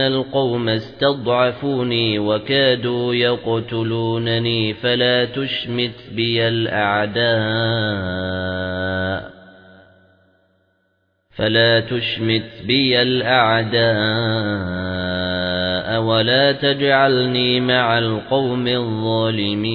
الْقَوْمَ اسْتَضْعَفُونِي وَكَادُوا يَقْتُلُونَنِي فَلَا تُشْمِتْ بِي الْأَعْدَاءَ فَلَا تُشْمِتْ بِي الْأَعْدَاءَ وَلَا تَجْعَلْنِي مَعَ الْقَوْمِ الظَّالِمِينَ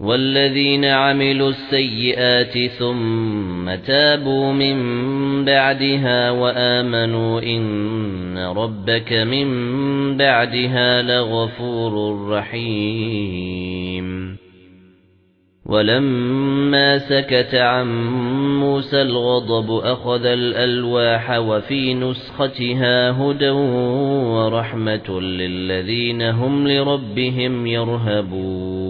وَالَّذِينَ عَمِلُوا السَّيِّئَاتِ ثُمَّ تَابُوا مِن بَعْدِهَا وَآمَنُوا إِنَّ رَبَّكَ مِن بَعْدِهَا لَغَفُورٌ رَّحِيمٌ. وَلَمَّا سَكَتَ عَن مُوسَى الْغَضَبُ أَخَذَ الْأَلْوَاحَ وَفِي نُسْخَتِهَا هُدًى وَرَحْمَةٌ لِّلَّذِينَ هُمْ لِرَبِّهِمْ يَرْهَبُونَ.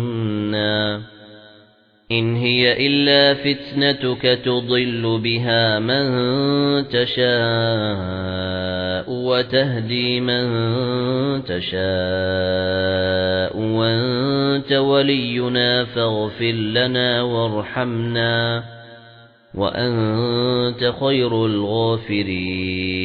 إن هي إلا فتنتك تضل بها من تشاء وتهدي من تشاء وأنت ولينا فاغفر لنا وارحمنا وأنت خير الغافرين